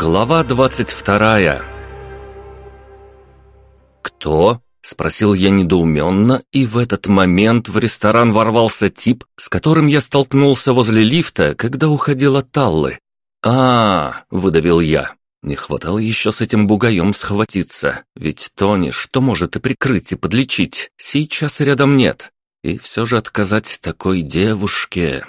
Глава двадцать вторая «Кто?» — спросил я недоуменно, и в этот момент в ресторан ворвался тип, с которым я столкнулся возле лифта, когда уходил от Таллы. а, выдавил я. Не хватало еще с этим бугаем схватиться, ведь Тони, что может и прикрыть, и подлечить, сейчас рядом нет. И все же отказать такой девушке...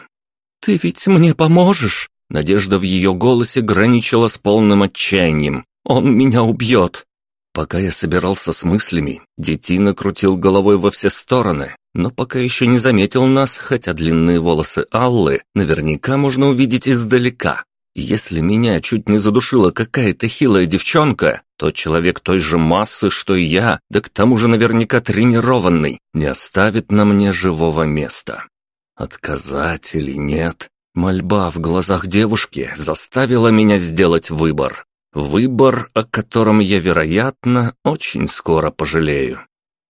«Ты ведь мне поможешь?» Надежда в ее голосе граничила с полным отчаянием. «Он меня убьет!» Пока я собирался с мыслями, детина крутил головой во все стороны, но пока еще не заметил нас, хотя длинные волосы Аллы наверняка можно увидеть издалека. Если меня чуть не задушила какая-то хилая девчонка, то человек той же массы, что и я, да к тому же наверняка тренированный, не оставит на мне живого места. Отказать или нет? Мольба в глазах девушки заставила меня сделать выбор. Выбор, о котором я, вероятно, очень скоро пожалею.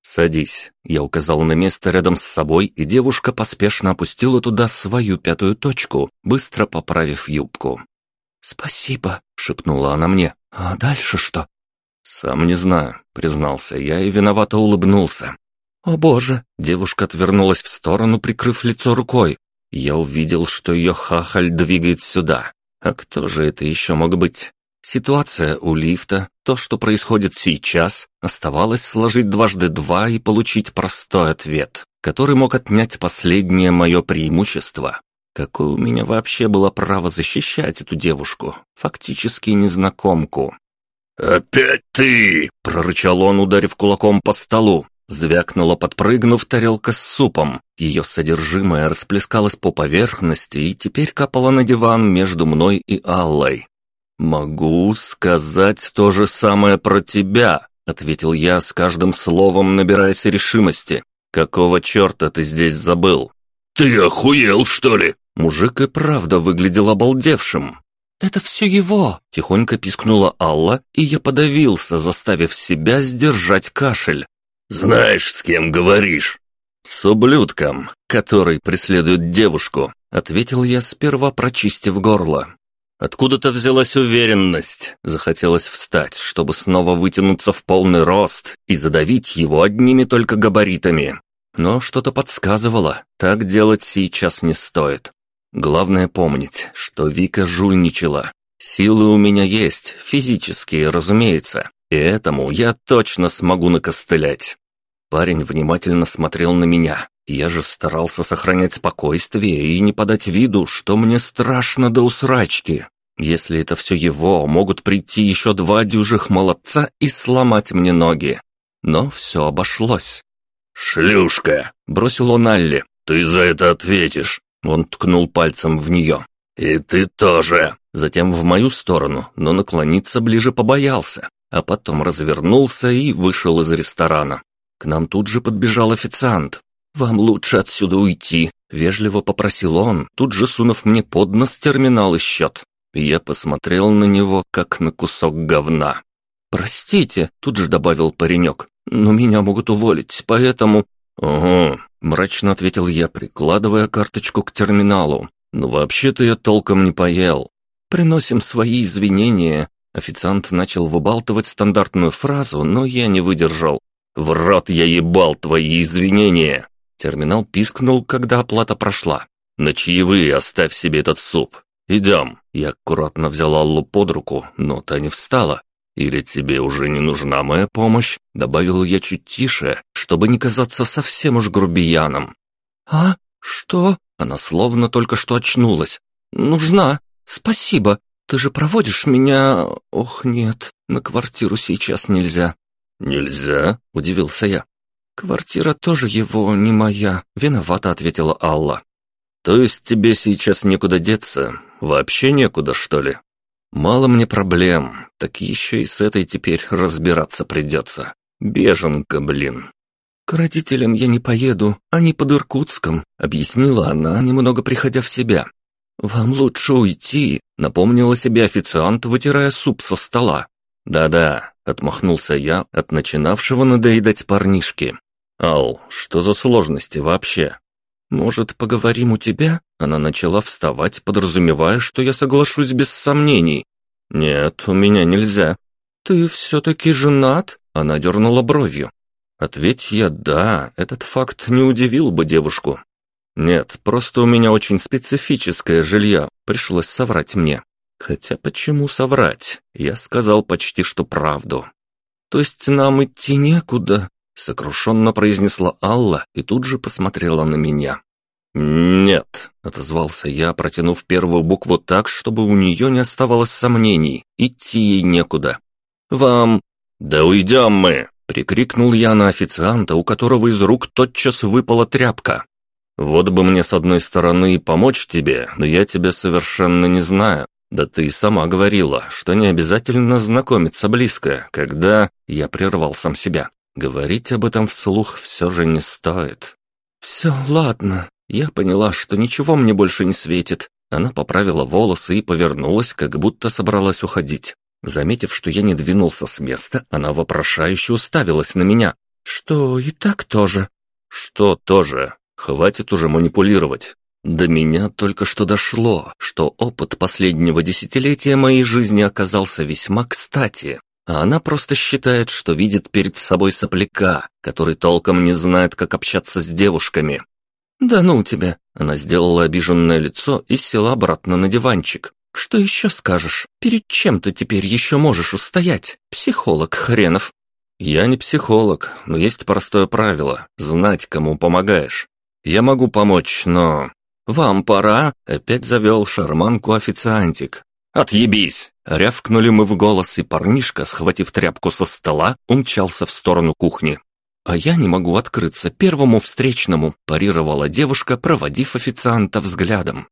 «Садись», — я указал на место рядом с собой, и девушка поспешно опустила туда свою пятую точку, быстро поправив юбку. «Спасибо», — шепнула она мне. «А дальше что?» «Сам не знаю», — признался я и виновато улыбнулся. «О боже!» — девушка отвернулась в сторону, прикрыв лицо рукой. Я увидел, что ее хахаль двигает сюда. А кто же это еще мог быть? Ситуация у лифта, то, что происходит сейчас, оставалось сложить дважды два и получить простой ответ, который мог отнять последнее мое преимущество. Какое у меня вообще было право защищать эту девушку, фактически незнакомку? «Опять ты!» — прорычал он, ударив кулаком по столу. Звякнула, подпрыгнув, тарелка с супом. Ее содержимое расплескалось по поверхности и теперь капало на диван между мной и Аллой. «Могу сказать то же самое про тебя», — ответил я с каждым словом, набираясь решимости. «Какого черта ты здесь забыл?» «Ты охуел, что ли?» Мужик и правда выглядел обалдевшим. «Это все его!» — тихонько пискнула Алла, и я подавился, заставив себя сдержать кашель. «Знаешь, с кем говоришь?» «С ублюдком, который преследует девушку», — ответил я, сперва прочистив горло. Откуда-то взялась уверенность. Захотелось встать, чтобы снова вытянуться в полный рост и задавить его одними только габаритами. Но что-то подсказывало, так делать сейчас не стоит. Главное помнить, что Вика жульничала. Силы у меня есть, физические, разумеется, и этому я точно смогу накостылять. Парень внимательно смотрел на меня. Я же старался сохранять спокойствие и не подать виду, что мне страшно до усрачки. Если это все его, могут прийти еще два дюжих молодца и сломать мне ноги. Но все обошлось. «Шлюшка!» — бросил он Алле. «Ты за это ответишь!» Он ткнул пальцем в нее. «И ты тоже!» Затем в мою сторону, но наклониться ближе побоялся, а потом развернулся и вышел из ресторана. К нам тут же подбежал официант. «Вам лучше отсюда уйти», — вежливо попросил он, тут же сунув мне под нос терминал и счет. Я посмотрел на него, как на кусок говна. «Простите», — тут же добавил паренек, — «но меня могут уволить, поэтому...» «Угу», — мрачно ответил я, прикладывая карточку к терминалу. «Но вообще-то я толком не поел. Приносим свои извинения». Официант начал выбалтывать стандартную фразу, но я не выдержал. «В рот я ебал твои извинения!» Терминал пискнул, когда оплата прошла. «На чаевые оставь себе этот суп. Идем!» Я аккуратно взял Аллу под руку, но та не встала. «Или тебе уже не нужна моя помощь?» Добавил я чуть тише, чтобы не казаться совсем уж грубияном. «А? Что?» Она словно только что очнулась. «Нужна. Спасибо. Ты же проводишь меня... Ох, нет, на квартиру сейчас нельзя. «Нельзя?» – удивился я. «Квартира тоже его, не моя», – виновата ответила Алла. «То есть тебе сейчас некуда деться? Вообще некуда, что ли?» «Мало мне проблем, так еще и с этой теперь разбираться придется. Беженка, блин». «К родителям я не поеду, они под Иркутском», — объяснила она, немного приходя в себя. «Вам лучше уйти», — напомнила себе официант, вытирая суп со стола. «Да-да, Отмахнулся я от начинавшего надоедать парнишки. «Ал, что за сложности вообще?» «Может, поговорим у тебя?» Она начала вставать, подразумевая, что я соглашусь без сомнений. «Нет, у меня нельзя». «Ты все-таки женат?» Она дернула бровью. Ответь я «да», этот факт не удивил бы девушку. Нет, просто у меня очень специфическое жилье, пришлось соврать мне. Хотя почему соврать? Я сказал почти что правду. То есть нам идти некуда, сокрушенно произнесла Алла и тут же посмотрела на меня. «Нет», — отозвался я, протянув первую букву так, чтобы у нее не оставалось сомнений, идти ей некуда. «Вам...» «Да уйдем мы!» Прикрикнул я на официанта, у которого из рук тотчас выпала тряпка. «Вот бы мне с одной стороны помочь тебе, но я тебя совершенно не знаю. Да ты сама говорила, что не обязательно знакомиться близко, когда...» Я прервал сам себя. Говорить об этом вслух все же не стоит. «Все, ладно». Я поняла, что ничего мне больше не светит. Она поправила волосы и повернулась, как будто собралась уходить. Заметив, что я не двинулся с места, она вопрошающе уставилась на меня. «Что, и так тоже?» «Что тоже? Хватит уже манипулировать. До меня только что дошло, что опыт последнего десятилетия моей жизни оказался весьма кстати, а она просто считает, что видит перед собой сопляка, который толком не знает, как общаться с девушками. «Да ну тебя!» Она сделала обиженное лицо и села обратно на диванчик. Что еще скажешь? Перед чем ты теперь еще можешь устоять? Психолог хренов. Я не психолог, но есть простое правило – знать, кому помогаешь. Я могу помочь, но... Вам пора, опять завел шарманку официантик. «Отъебись!» – рявкнули мы в голос, и парнишка, схватив тряпку со стола, умчался в сторону кухни. «А я не могу открыться первому встречному», – парировала девушка, проводив официанта взглядом.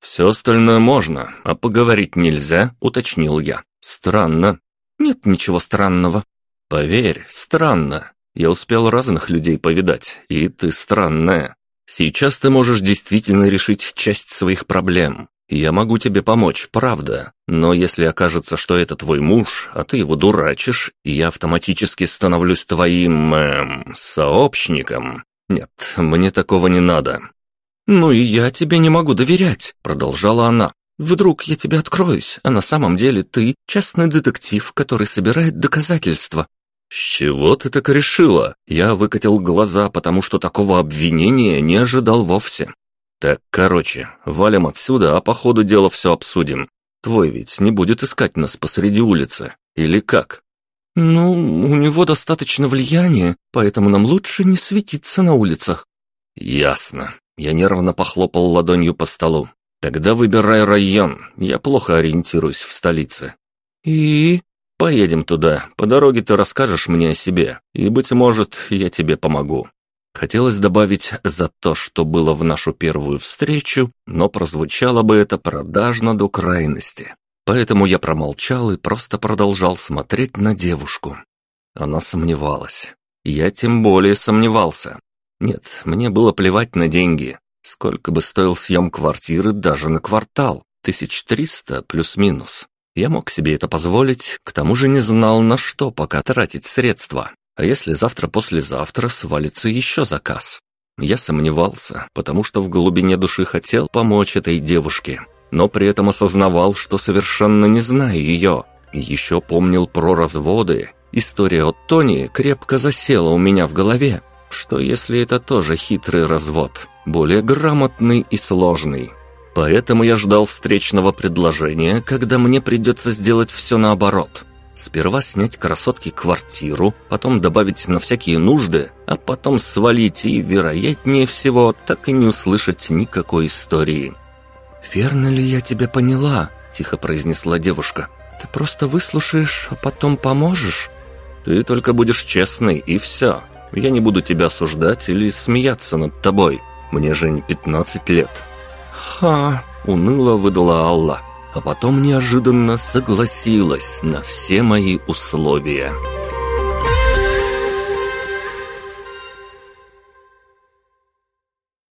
«Все остальное можно, а поговорить нельзя», — уточнил я. «Странно». «Нет ничего странного». «Поверь, странно. Я успел разных людей повидать, и ты странная. Сейчас ты можешь действительно решить часть своих проблем. Я могу тебе помочь, правда. Но если окажется, что это твой муж, а ты его дурачишь, и я автоматически становлюсь твоим... Эм, сообщником... Нет, мне такого не надо. «Ну и я тебе не могу доверять», — продолжала она. «Вдруг я тебе откроюсь, а на самом деле ты частный детектив, который собирает доказательства». «С чего ты так решила?» Я выкатил глаза, потому что такого обвинения не ожидал вовсе. «Так, короче, валим отсюда, а по ходу дела все обсудим. Твой ведь не будет искать нас посреди улицы. Или как?» «Ну, у него достаточно влияния, поэтому нам лучше не светиться на улицах». «Ясно. Я нервно похлопал ладонью по столу. «Тогда выбирай район. Я плохо ориентируюсь в столице». «И?» «Поедем туда. По дороге ты расскажешь мне о себе, и, быть может, я тебе помогу». Хотелось добавить «за то, что было в нашу первую встречу», но прозвучало бы это продажно до крайности. Поэтому я промолчал и просто продолжал смотреть на девушку. Она сомневалась. Я тем более сомневался. Нет, мне было плевать на деньги. Сколько бы стоил съем квартиры даже на квартал? Тысяч триста плюс-минус. Я мог себе это позволить, к тому же не знал, на что пока тратить средства. А если завтра-послезавтра свалится еще заказ? Я сомневался, потому что в глубине души хотел помочь этой девушке, но при этом осознавал, что совершенно не знаю ее. еще помнил про разводы. История от Тони крепко засела у меня в голове, что если это тоже хитрый развод, более грамотный и сложный. Поэтому я ждал встречного предложения, когда мне придется сделать все наоборот. Сперва снять красотке квартиру, потом добавить на всякие нужды, а потом свалить и, вероятнее всего, так и не услышать никакой истории. «Верно ли я тебя поняла?» – тихо произнесла девушка. «Ты просто выслушаешь, а потом поможешь?» «Ты только будешь честный, и все. Я не буду тебя осуждать или смеяться над тобой. Мне же не 15 лет». «Ха!» – уныло выдала Алла, а потом неожиданно согласилась на все мои условия.